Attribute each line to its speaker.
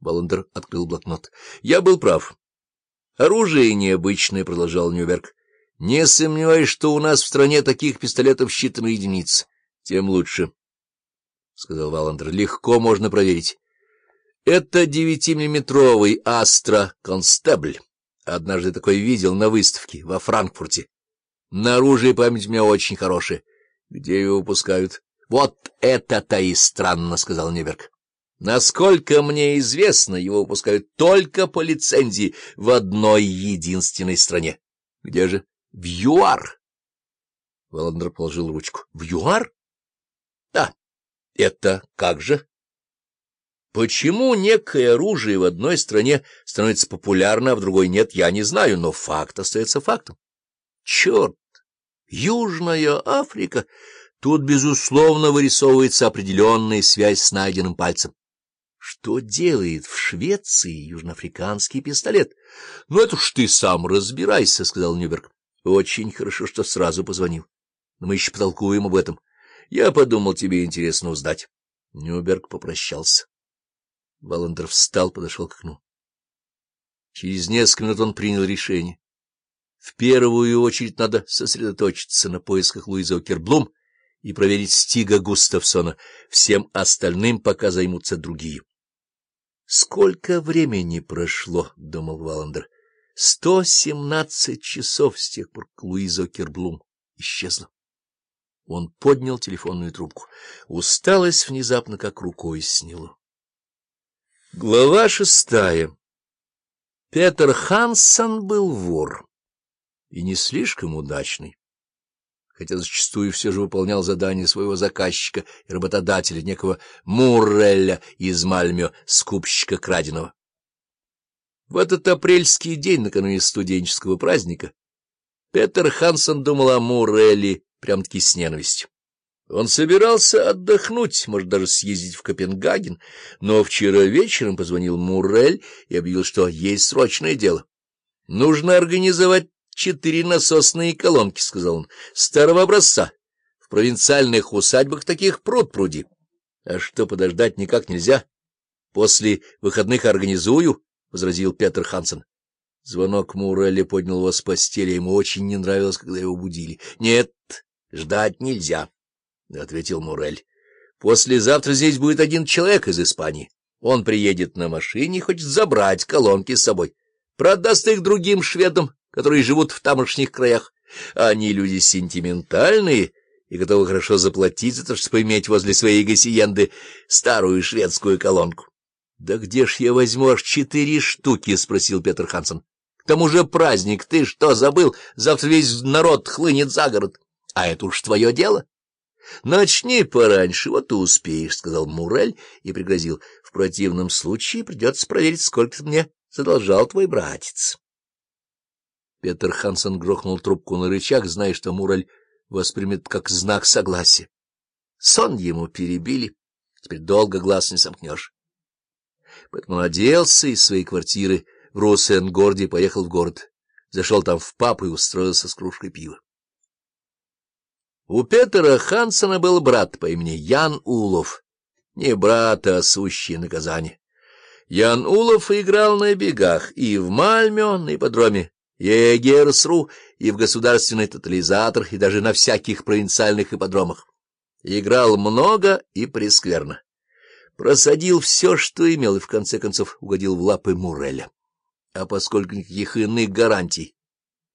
Speaker 1: Баландер открыл блокнот. — Я был прав. Оружие необычное, — продолжал Нюберг. — Не сомневаюсь, что у нас в стране таких пистолетов считанные единицы. Тем лучше, — сказал Валандер. — Легко можно проверить. Это девятимиллиметровый Астра Констебль. Однажды такой видел на выставке во Франкфурте. На оружие память у меня очень хорошая. Где его выпускают? — Вот это-то и странно, — сказал Нюберг. Насколько мне известно, его выпускают только по лицензии в одной единственной стране. Где же? В ЮАР. Валандер положил ручку. В ЮАР? Да. Это как же? Почему некое оружие в одной стране становится популярно, а в другой нет, я не знаю, но факт остается фактом. Черт! Южная Африка! Тут, безусловно, вырисовывается определенная связь с найденным пальцем. Что делает в Швеции южноафриканский пистолет? — Ну, это уж ты сам разбирайся, — сказал Нюберг. — Очень хорошо, что сразу позвонил. Но мы еще потолкуем об этом. Я подумал, тебе интересно узнать. Нюберг попрощался. Баландер встал, подошел к окну. Через несколько минут он принял решение. В первую очередь надо сосредоточиться на поисках Луизы Окерблум и проверить Стига Густавсона. Всем остальным пока займутся другие. Сколько времени прошло, — думал Валандер. Сто семнадцать часов с тех пор, как Луиза Керблум исчезла. Он поднял телефонную трубку. Усталость внезапно как рукой сняло. Глава шестая. Петер Ханссон был вор. И не слишком удачный хотя зачастую все же выполнял задания своего заказчика и работодателя, некого Муррелля из Мальмё, скупщика краденого. В этот апрельский день, накануне студенческого праздника, Петер Хансон думал о Муррелле прям-таки с ненавистью. Он собирался отдохнуть, может, даже съездить в Копенгаген, но вчера вечером позвонил Муррель и объявил, что есть срочное дело. Нужно организовать четыре насосные колонки, — сказал он, — старого образца. В провинциальных усадьбах таких пруд пруди. А что, подождать никак нельзя? После выходных организую, — возразил Петр Хансен. Звонок Мурелли поднял его с постели, ему очень не нравилось, когда его будили. — Нет, ждать нельзя, — ответил Мурель. — Послезавтра здесь будет один человек из Испании. Он приедет на машине и хочет забрать колонки с собой. Продаст их другим шведам которые живут в тамошних краях. Они люди сентиментальные и готовы хорошо заплатить за то, чтобы иметь возле своей гасиенды старую шведскую колонку. — Да где ж я возьму аж четыре штуки? — спросил Петр Хансен. — К тому же праздник, ты что, забыл? Завтра весь народ хлынет за город. А это уж твое дело. — Начни пораньше, вот и успеешь, — сказал Мурель и пригрозил. — В противном случае придется проверить, сколько мне задолжал твой братец. Петер Хансен грохнул трубку на рычаг, зная, что Мураль воспримет как знак согласия. Сон ему перебили, теперь долго глаз не сомкнешь. Поэтому он оделся из своей квартиры в Росенгорде и поехал в город. Зашел там в пап и устроился с кружкой пива. У Петера Хансена был брат по имени Ян Улов. Не брат, а сущее наказание. Ян Улов играл на бегах и в Мальме, на ипподроме Егерсру и в государственный тотализатор, и даже на всяких провинциальных ипподромах. Играл много и прескверно. Просадил все, что имел, и в конце концов угодил в лапы Муреля. А поскольку никаких иных гарантий